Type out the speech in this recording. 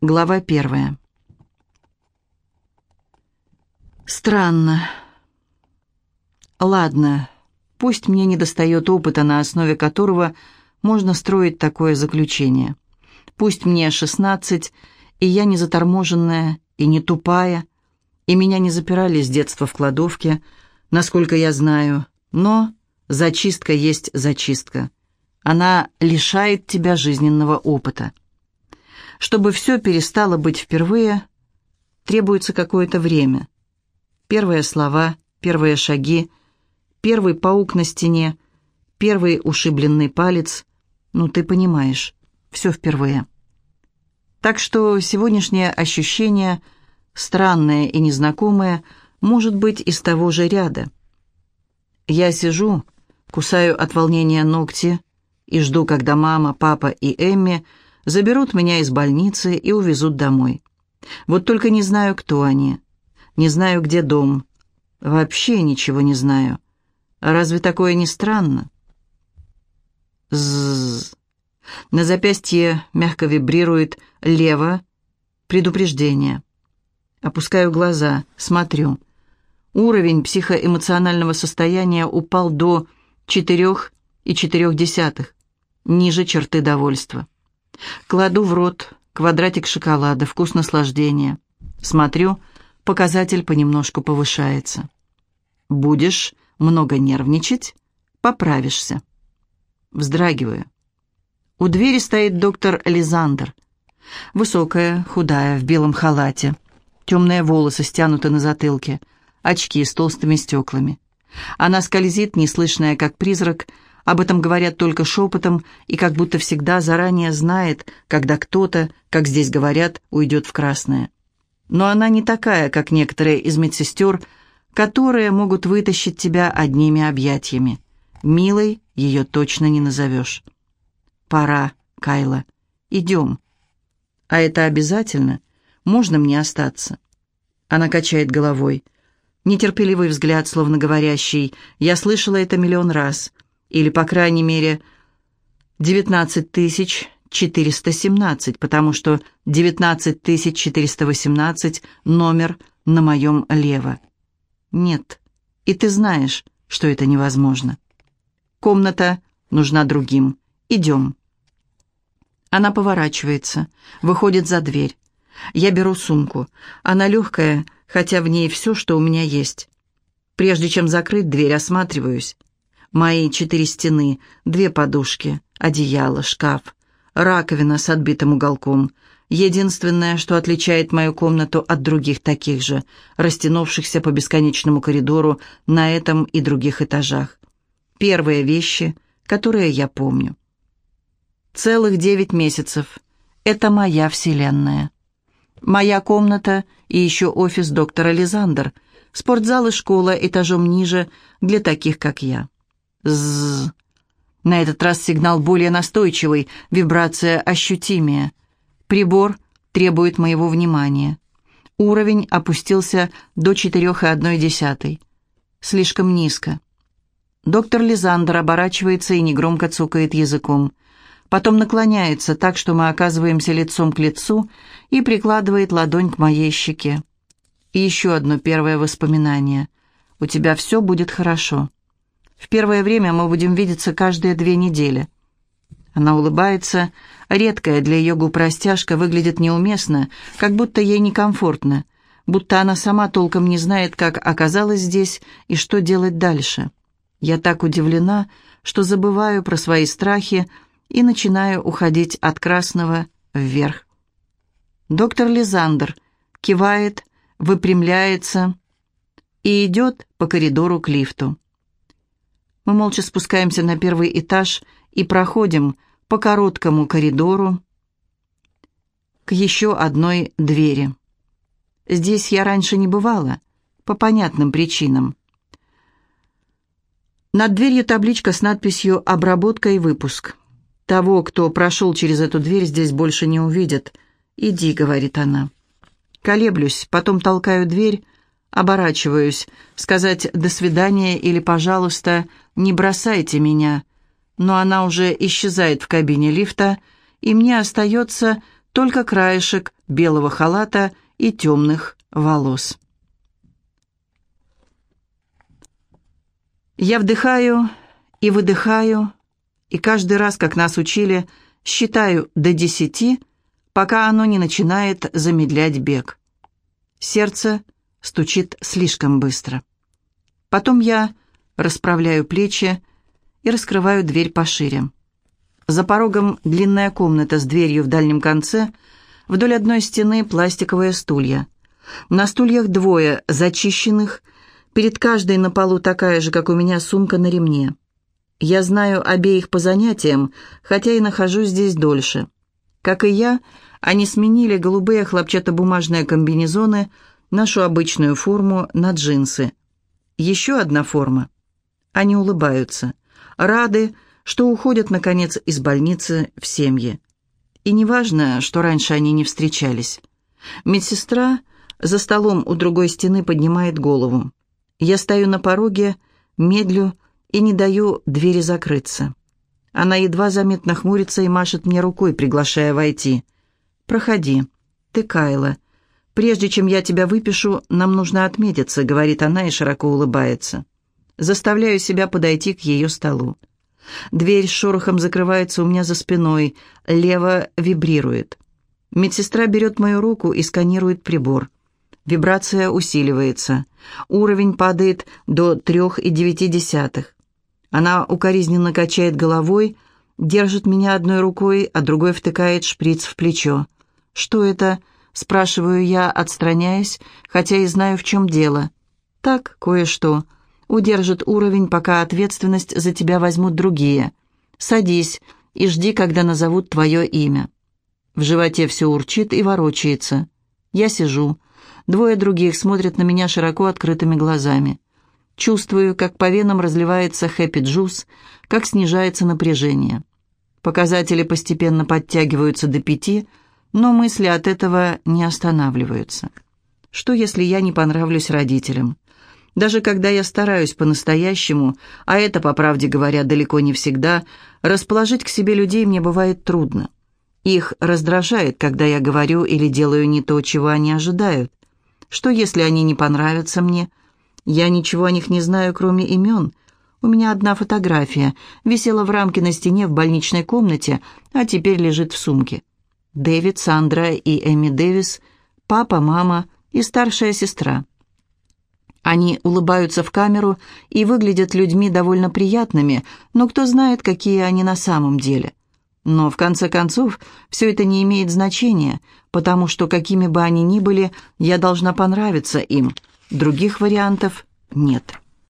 Глава первая. Странно. Ладно, пусть мне не достает опыта, на основе которого можно строить такое заключение. Пусть мне шестнадцать, и я не заторможенная и не тупая, и меня не запирали с детства в кладовке, насколько я знаю, но зачистка есть зачистка. Она лишает тебя жизненного опыта. Чтобы все перестало быть впервые, требуется какое-то время. Первые слова, первые шаги, первый паук на стене, первый ушибленный палец. Ну, ты понимаешь, все впервые. Так что сегодняшнее ощущение, странное и незнакомое, может быть из того же ряда. Я сижу, кусаю от волнения ногти и жду, когда мама, папа и Эмми – Заберут меня из больницы и увезут домой. Вот только не знаю, кто они. Не знаю, где дом. Вообще ничего не знаю. Разве такое не странно? Ззз. На запястье мягко вибрирует лево. Предупреждение. Опускаю глаза, смотрю. Уровень психоэмоционального состояния упал до четырех и четырех десятых, ниже черты довольства. Кладу в рот квадратик шоколада, вкус наслаждения. Смотрю, показатель понемножку повышается. Будешь много нервничать, поправишься. Вздрагиваю. У двери стоит доктор Лизандр. Высокая, худая, в белом халате. Темные волосы стянуты на затылке. Очки с толстыми стеклами. Она скользит, неслышная, как призрак, об этом говорят только шепотом и как будто всегда заранее знает, когда кто-то, как здесь говорят, уйдет в красное. Но она не такая, как некоторые из медсестер, которые могут вытащить тебя одними объятиями. Милой ее точно не назовешь. «Пора, Кайла. Идем». «А это обязательно? Можно мне остаться?» Она качает головой. Нетерпеливый взгляд, словно говорящий, «Я слышала это миллион раз или, по крайней мере, 19 417, потому что 19 418 номер на моем лево. Нет, и ты знаешь, что это невозможно. Комната нужна другим. Идем. Она поворачивается, выходит за дверь. Я беру сумку. Она легкая, хотя в ней все, что у меня есть. Прежде чем закрыть дверь, осматриваюсь. Мои четыре стены, две подушки, одеяло, шкаф, раковина с отбитым уголком. Единственное, что отличает мою комнату от других таких же, растянувшихся по бесконечному коридору на этом и других этажах. Первые вещи, которые я помню. Целых девять месяцев. Это моя вселенная. Моя комната и еще офис доктора Лизандер, спортзал и школа этажом ниже для таких, как я. З. На этот раз сигнал более настойчивый, вибрация ощутимее. Прибор требует моего внимания. Уровень опустился до 4,1. Слишком низко. Доктор Лизандр оборачивается и негромко цукает языком. Потом наклоняется так, что мы оказываемся лицом к лицу, и прикладывает ладонь к моей щеке. И еще одно первое воспоминание. «У тебя все будет хорошо». В первое время мы будем видеться каждые две недели». Она улыбается. Редкая для ее губ растяжка выглядит неуместно, как будто ей некомфортно, будто она сама толком не знает, как оказалась здесь и что делать дальше. Я так удивлена, что забываю про свои страхи и начинаю уходить от красного вверх. Доктор Лизандр кивает, выпрямляется и идет по коридору к лифту. Мы молча спускаемся на первый этаж и проходим по короткому коридору к еще одной двери. Здесь я раньше не бывала, по понятным причинам. Над дверью табличка с надписью «Обработка и выпуск». Того, кто прошел через эту дверь, здесь больше не увидят. «Иди», — говорит она. Колеблюсь, потом толкаю дверь, Оборачиваюсь. Сказать «до свидания» или «пожалуйста, не бросайте меня». Но она уже исчезает в кабине лифта, и мне остается только краешек белого халата и темных волос. Я вдыхаю и выдыхаю, и каждый раз, как нас учили, считаю до десяти, пока оно не начинает замедлять бег. Сердце стучит слишком быстро. Потом я расправляю плечи и раскрываю дверь пошире. За порогом длинная комната с дверью в дальнем конце, вдоль одной стены пластиковые стулья. На стульях двое, зачищенных, перед каждой на полу такая же, как у меня, сумка на ремне. Я знаю обеих по занятиям, хотя и нахожусь здесь дольше. Как и я, они сменили голубые хлопчатобумажные комбинезоны, нашу обычную форму на джинсы. Еще одна форма. Они улыбаются, рады, что уходят, наконец, из больницы в семьи. И неважно, что раньше они не встречались. Медсестра за столом у другой стены поднимает голову. Я стою на пороге, медлю и не даю двери закрыться. Она едва заметно хмурится и машет мне рукой, приглашая войти. «Проходи. Ты Кайла. Прежде чем я тебя выпишу, нам нужно отметиться», — говорит она и широко улыбается. Заставляю себя подойти к ее столу. Дверь с шорохом закрывается у меня за спиной, лево вибрирует. Медсестра берет мою руку и сканирует прибор. Вибрация усиливается. Уровень падает до трех и девяти десятых. Она укоризненно качает головой, держит меня одной рукой, а другой втыкает шприц в плечо. «Что это?» — спрашиваю я, отстраняясь, хотя и знаю, в чем дело. «Так, кое-что удержит уровень, пока ответственность за тебя возьмут другие. Садись и жди, когда назовут твое имя». В животе все урчит и ворочается. Я сижу. Двое других смотрят на меня широко открытыми глазами. Чувствую, как по венам разливается хэппи-джуз, как снижается напряжение. Показатели постепенно подтягиваются до пяти, но мысли от этого не останавливаются. Что, если я не понравлюсь родителям? Даже когда я стараюсь по-настоящему, а это, по правде говоря, далеко не всегда, расположить к себе людей мне бывает трудно. Их раздражает, когда я говорю или делаю не то, чего они ожидают. Что, если они не понравятся мне? Я ничего о них не знаю, кроме имен. У меня одна фотография, висела в рамке на стене в больничной комнате, а теперь лежит в сумке. Дэвид, Сандра и Эми Дэвис, папа, мама и старшая сестра. Они улыбаются в камеру и выглядят людьми довольно приятными, но кто знает, какие они на самом деле. Но, в конце концов, все это не имеет значения, потому что, какими бы они ни были, я должна понравиться им. Других вариантов нет.